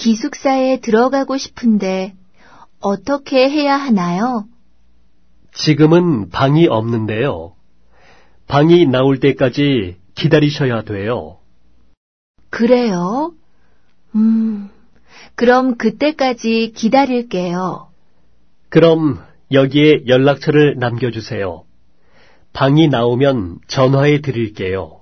기숙사에 들어가고 싶은데 어떻게 해야 하나요? 지금은 방이 없는데요. 방이 나올 때까지 기다리셔야 돼요. 그래요? 음, 그럼 그때까지 기다릴게요. 그럼 여기에 연락처를 남겨주세요. 방이 나오면 전화해 드릴게요.